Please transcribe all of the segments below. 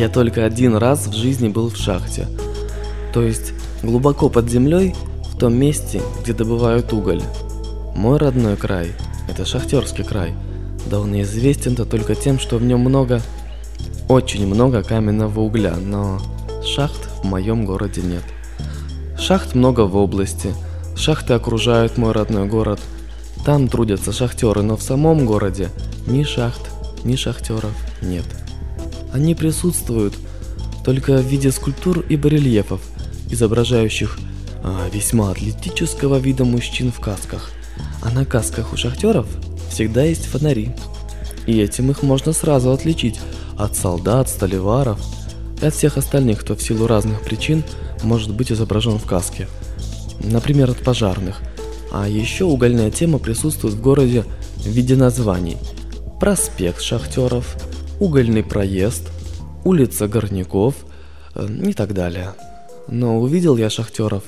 Я только один раз в жизни был в шахте. То есть глубоко под землей, в том месте, где добывают уголь. Мой родной край – это шахтерский край. Да он известен-то только тем, что в нем много, очень много каменного угля, но шахт в моем городе нет. Шахт много в области, шахты окружают мой родной город. Там трудятся шахтеры, но в самом городе ни шахт, ни шахтеров нет. Они присутствуют только в виде скульптур и барельефов, изображающих а, весьма атлетического вида мужчин в касках. А на касках у шахтеров всегда есть фонари. И этим их можно сразу отличить от солдат, столеваров и от всех остальных, кто в силу разных причин может быть изображен в каске. Например, от пожарных. А еще угольная тема присутствует в городе в виде названий. Проспект шахтеров – угольный проезд, улица Горняков э, и так далее. Но увидел я шахтеров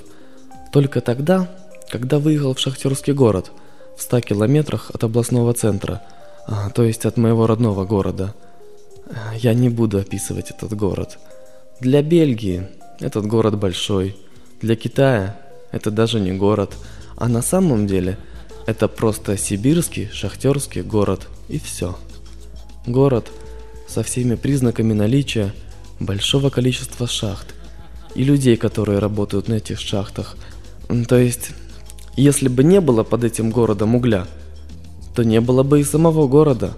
только тогда, когда выехал в шахтерский город в 100 километрах от областного центра, а, то есть от моего родного города. Я не буду описывать этот город. Для Бельгии этот город большой, для Китая это даже не город, а на самом деле это просто сибирский шахтерский город и все. Город – со всеми признаками наличия большого количества шахт и людей, которые работают на этих шахтах. То есть, если бы не было под этим городом угля, то не было бы и самого города.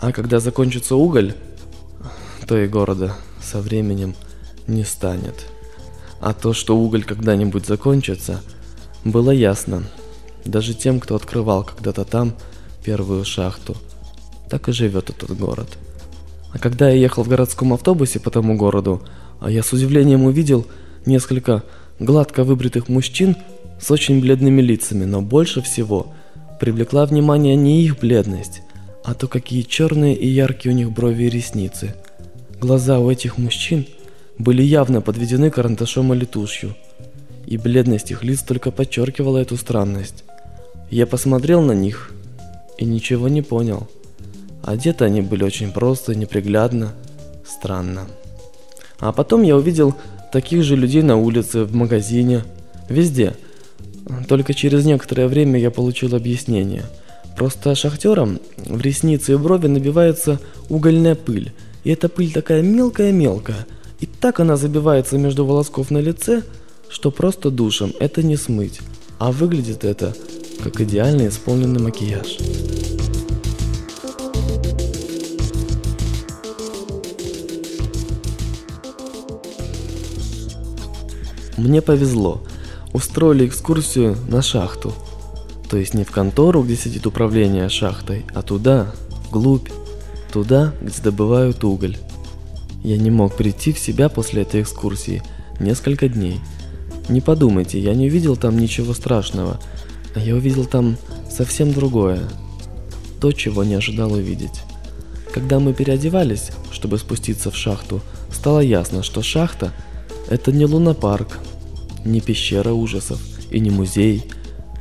А когда закончится уголь, то и города со временем не станет. А то, что уголь когда-нибудь закончится, было ясно. Даже тем, кто открывал когда-то там первую шахту. Так и живет этот город. А когда я ехал в городском автобусе по тому городу, а я с удивлением увидел несколько гладко выбритых мужчин с очень бледными лицами, но больше всего привлекла внимание не их бледность, а то, какие черные и яркие у них брови и ресницы. Глаза у этих мужчин были явно подведены карандашом или тушью, и бледность их лиц только подчеркивала эту странность. Я посмотрел на них и ничего не понял. Одеты они были очень просто, неприглядно, странно. А потом я увидел таких же людей на улице, в магазине, везде. Только через некоторое время я получил объяснение. Просто шахтерам в ресницы и брови набивается угольная пыль. И эта пыль такая мелкая-мелкая. И так она забивается между волосков на лице, что просто душем это не смыть. А выглядит это как идеально исполненный макияж. Мне повезло. Устроили экскурсию на шахту. То есть не в контору, где сидит управление шахтой, а туда, вглубь, туда, где добывают уголь. Я не мог прийти в себя после этой экскурсии несколько дней. Не подумайте, я не увидел там ничего страшного. Я увидел там совсем другое. То, чего не ожидал увидеть. Когда мы переодевались, чтобы спуститься в шахту, стало ясно, что шахта – это не лунопарк, не пещера ужасов и не музей.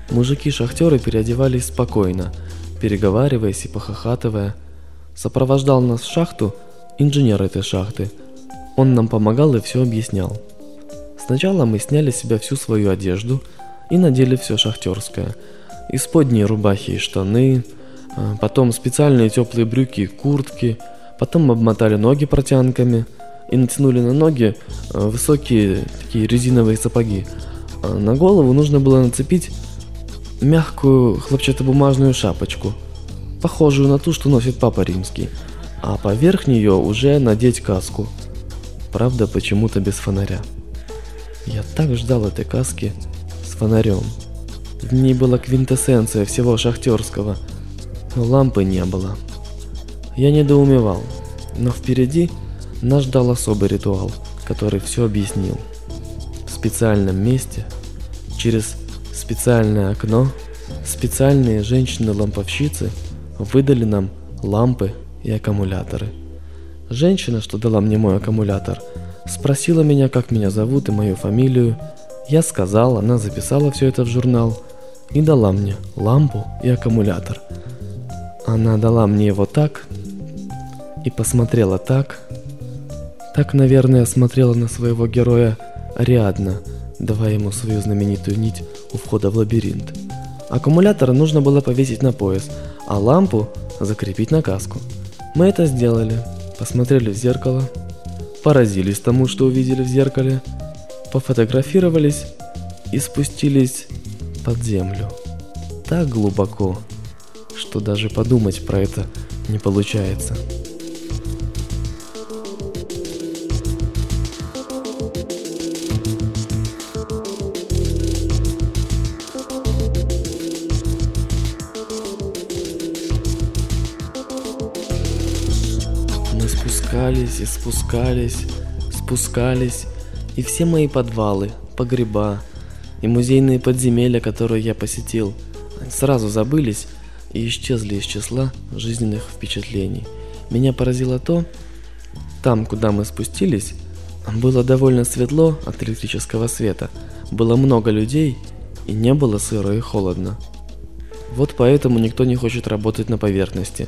Мужики-шахтеры переодевались спокойно, переговариваясь и похохатывая. Сопровождал нас в шахту инженер этой шахты. Он нам помогал и все объяснял. Сначала мы сняли с себя всю свою одежду и надели все шахтерское. Исподние рубахи и штаны, а потом специальные теплые брюки и куртки, потом обмотали ноги протянками – и натянули на ноги э, высокие такие резиновые сапоги. А на голову нужно было нацепить мягкую хлопчатобумажную шапочку, похожую на ту, что носит папа римский, а поверх нее уже надеть каску. Правда, почему-то без фонаря. Я так ждал этой каски с фонарем. В ней была квинтэссенция всего шахтерского, но лампы не было. Я недоумевал, но впереди нас ждал особый ритуал, который все объяснил. В специальном месте, через специальное окно, специальные женщины-ламповщицы выдали нам лампы и аккумуляторы. Женщина, что дала мне мой аккумулятор, спросила меня, как меня зовут и мою фамилию. Я сказал, она записала все это в журнал и дала мне лампу и аккумулятор. Она дала мне его так и посмотрела так, Так, наверное, смотрела на своего героя Ариадна, давая ему свою знаменитую нить у входа в лабиринт. Аккумулятор нужно было повесить на пояс, а лампу закрепить на каску. Мы это сделали, посмотрели в зеркало, поразились тому, что увидели в зеркале, пофотографировались и спустились под землю. Так глубоко, что даже подумать про это не получается. Спускались и спускались, спускались, и все мои подвалы, погреба и музейные подземелья, которые я посетил, сразу забылись и исчезли из числа жизненных впечатлений. Меня поразило то, там, куда мы спустились, было довольно светло от электрического света, было много людей и не было сыро и холодно. Вот поэтому никто не хочет работать на поверхности,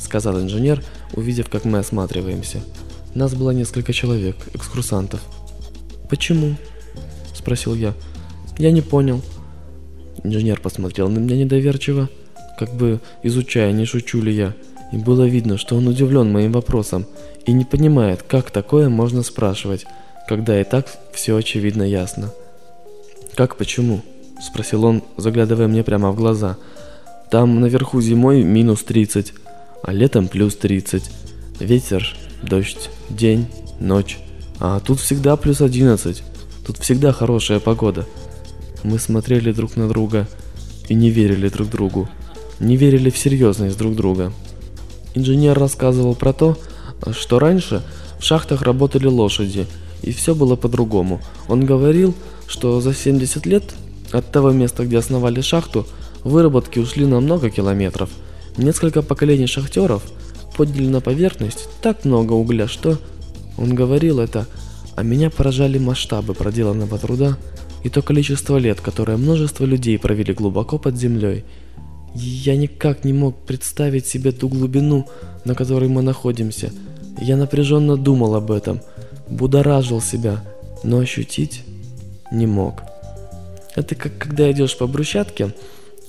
сказал инженер, увидев, как мы осматриваемся. Нас было несколько человек, экскурсантов. Почему? спросил я. Я не понял. Инженер посмотрел на меня недоверчиво как бы изучая, не шучу ли я. И было видно, что он удивлен моим вопросом и не понимает, как такое можно спрашивать, когда и так все очевидно ясно. «Как почему?» – спросил он, заглядывая мне прямо в глаза. «Там наверху зимой минус 30, а летом плюс 30. Ветер, дождь, день, ночь. А тут всегда плюс 11. Тут всегда хорошая погода». Мы смотрели друг на друга и не верили друг другу не верили в серьезность друг друга. Инженер рассказывал про то, что раньше в шахтах работали лошади, и все было по-другому. Он говорил, что за 70 лет от того места, где основали шахту, выработки ушли на много километров. Несколько поколений шахтеров подняли на поверхность так много угля, что... Он говорил это, а меня поражали масштабы проделанного труда и то количество лет, которое множество людей провели глубоко под землей – я никак не мог представить себе ту глубину, на которой мы находимся. Я напряженно думал об этом, будоражил себя, но ощутить не мог. Это как когда идешь по брусчатке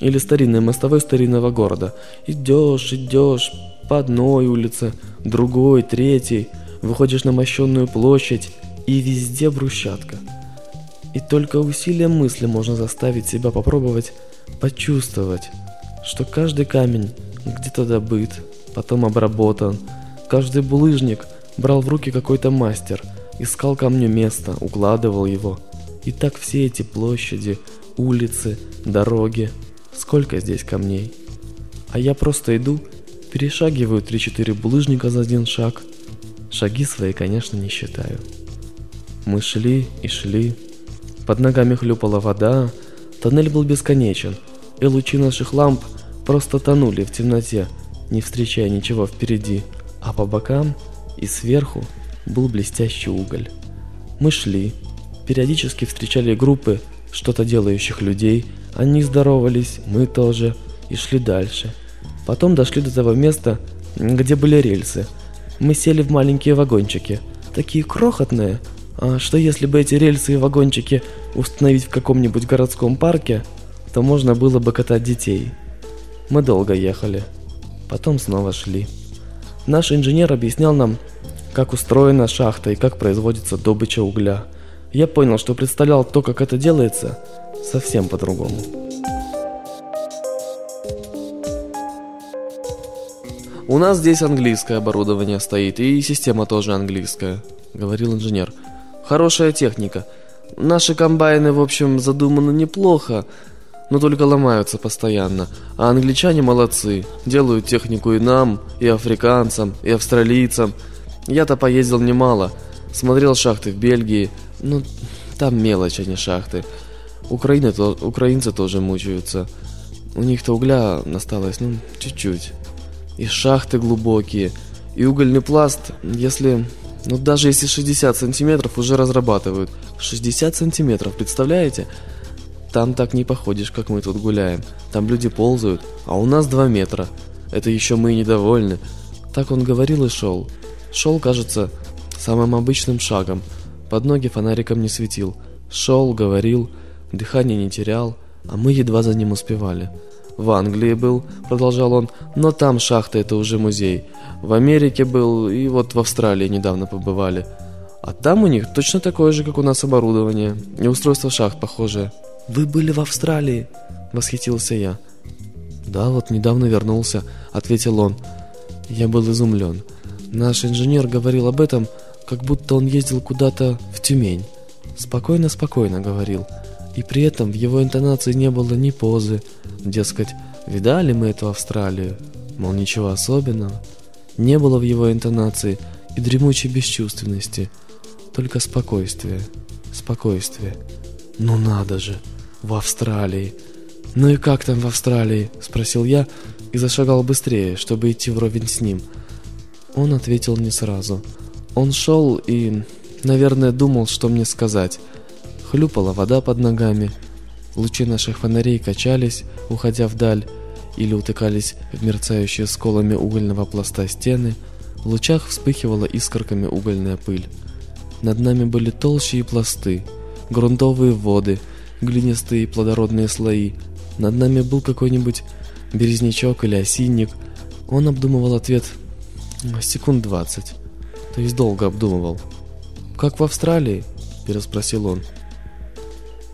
или старинной мостовой старинного города. Идешь, идешь по одной улице, другой, третьей, выходишь на мощенную площадь, и везде брусчатка. И только усилием мысли можно заставить себя попробовать почувствовать, что каждый камень где-то добыт, потом обработан. Каждый булыжник брал в руки какой-то мастер, искал камню место, укладывал его. И так все эти площади, улицы, дороги. Сколько здесь камней? А я просто иду, перешагиваю 3-4 булыжника за один шаг. Шаги свои, конечно, не считаю. Мы шли и шли. Под ногами хлюпала вода, тоннель был бесконечен – и лучи наших ламп просто тонули в темноте, не встречая ничего впереди, а по бокам и сверху был блестящий уголь. Мы шли, периодически встречали группы что-то делающих людей, они здоровались, мы тоже, и шли дальше. Потом дошли до того места, где были рельсы. Мы сели в маленькие вагончики, такие крохотные, а что если бы эти рельсы и вагончики установить в каком-нибудь городском парке, то можно было бы катать детей. Мы долго ехали, потом снова шли. Наш инженер объяснял нам, как устроена шахта и как производится добыча угля. Я понял, что представлял то, как это делается, совсем по-другому. У нас здесь английское оборудование стоит, и система тоже английская, говорил инженер. Хорошая техника. Наши комбайны, в общем, задуманы неплохо, но только ломаются постоянно. А англичане молодцы, делают технику и нам, и африканцам, и австралийцам. Я-то поездил немало, смотрел шахты в Бельгии, ну там мелочь, а не шахты. Украины, то, украинцы тоже мучаются. У них-то угля осталось, ну, чуть-чуть. И шахты глубокие, и угольный пласт, если... Ну, даже если 60 сантиметров уже разрабатывают. 60 сантиметров, представляете? Там так не походишь, как мы тут гуляем. Там люди ползают, а у нас два метра. Это еще мы и недовольны. Так он говорил и шел. Шел, кажется, самым обычным шагом, под ноги фонариком не светил. Шел, говорил, дыхание не терял, а мы едва за ним успевали. В Англии был, продолжал он, но там шахта это уже музей. В Америке был и вот в Австралии недавно побывали. А там у них точно такое же, как у нас оборудование. И устройство шахт похожее. «Вы были в Австралии?» – восхитился я. «Да, вот недавно вернулся», – ответил он. Я был изумлен. Наш инженер говорил об этом, как будто он ездил куда-то в Тюмень. Спокойно-спокойно говорил. И при этом в его интонации не было ни позы. Дескать, видали мы эту Австралию? Мол, ничего особенного. Не было в его интонации и дремучей бесчувственности. Только спокойствие. Спокойствие. Ну надо же, в Австралии. Ну и как там в Австралии? Спросил я и зашагал быстрее, чтобы идти вровень с ним. Он ответил не сразу. Он шел и, наверное, думал, что мне сказать. Хлюпала вода под ногами. Лучи наших фонарей качались, уходя вдаль, или утыкались в мерцающие сколами угольного пласта стены. В лучах вспыхивала искорками угольная пыль. Над нами были толщи и пласты, грунтовые воды, глинистые плодородные слои. Над нами был какой-нибудь березнячок или осинник. Он обдумывал ответ секунд двадцать, то есть долго обдумывал. «Как в Австралии?» – переспросил он.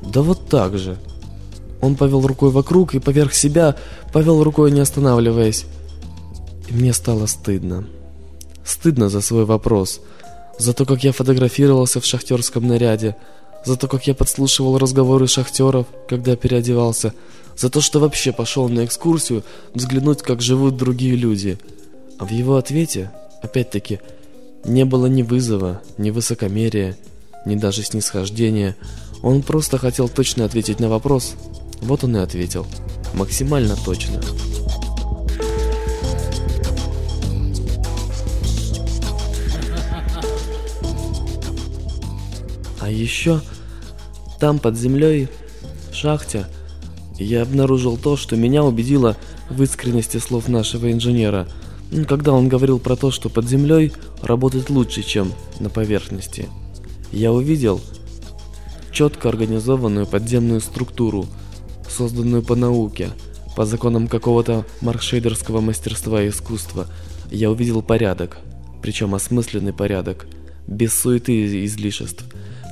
Да вот так же. Он повел рукой вокруг и поверх себя повел рукой, не останавливаясь. И мне стало стыдно. Стыдно за свой вопрос, за то, как я фотографировался в шахтерском наряде, за то, как я подслушивал разговоры шахтеров, когда переодевался, за то, что вообще пошел на экскурсию взглянуть, как живут другие люди. А в его ответе, опять-таки, не было ни вызова, ни высокомерия, ни даже снисхождения, он просто хотел точно ответить на вопрос. Вот он и ответил. Максимально точно. А еще там под землей, в шахте, я обнаружил то, что меня убедило в искренности слов нашего инженера, когда он говорил про то, что под землей работать лучше, чем на поверхности. Я увидел, четко организованную подземную структуру, созданную по науке, по законам какого-то маркшейдерского мастерства и искусства, я увидел порядок, причем осмысленный порядок, без суеты и излишеств.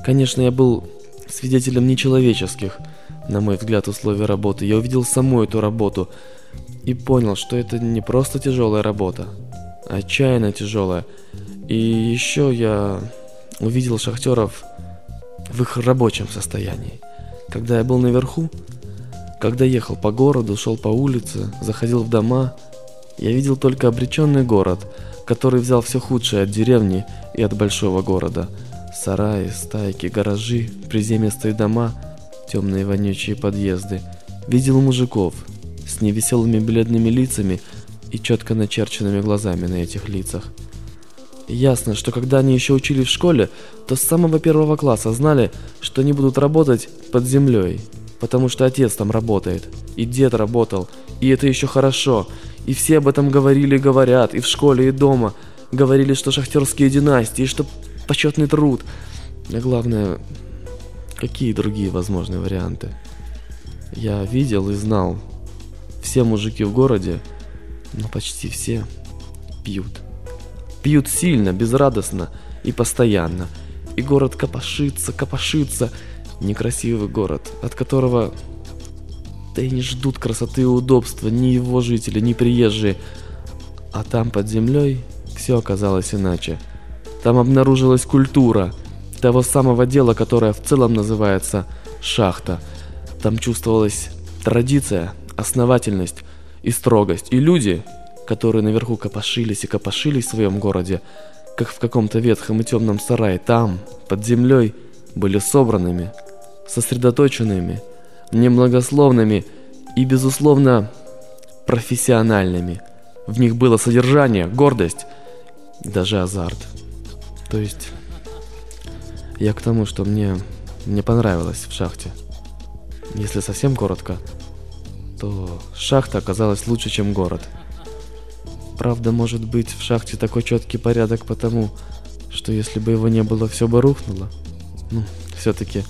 Конечно, я был свидетелем нечеловеческих, на мой взгляд, условий работы. Я увидел саму эту работу и понял, что это не просто тяжелая работа, а отчаянно тяжелая. И еще я увидел шахтеров в их рабочем состоянии. Когда я был наверху, когда ехал по городу, шел по улице, заходил в дома, я видел только обреченный город, который взял все худшее от деревни и от большого города. Сараи, стайки, гаражи, приземистые дома, темные вонючие подъезды. Видел мужиков с невеселыми бледными лицами и четко начерченными глазами на этих лицах. Ясно, что когда они еще учили в школе, то с самого первого класса знали, что они будут работать под землей, потому что отец там работает, и дед работал, и это еще хорошо, и все об этом говорили и говорят, и в школе, и дома. Говорили, что шахтерские династии, что почетный труд. А главное, какие другие возможные варианты. Я видел и знал, все мужики в городе, ну почти все, пьют. Пьют сильно, безрадостно и постоянно. И город копошится, копошится. Некрасивый город, от которого да и не ждут красоты и удобства ни его жители, ни приезжие. А там под землей все оказалось иначе. Там обнаружилась культура того самого дела, которое в целом называется шахта. Там чувствовалась традиция, основательность и строгость. И люди, которые наверху копошились и копошились в своем городе, как в каком-то ветхом и темном сарае, там, под землей, были собранными, сосредоточенными, немногословными и, безусловно, профессиональными. В них было содержание, гордость даже азарт. То есть, я к тому, что мне, мне понравилось в шахте. Если совсем коротко, то шахта оказалась лучше, чем город – Правда, может быть, в шахте такой четкий порядок потому, что если бы его не было, все бы рухнуло. Ну, все-таки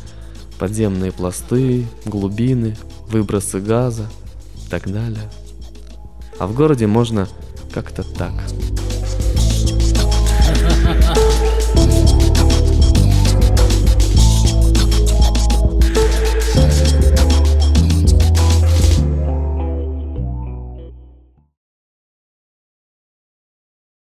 подземные пласты, глубины, выбросы газа и так далее. А в городе можно как-то так.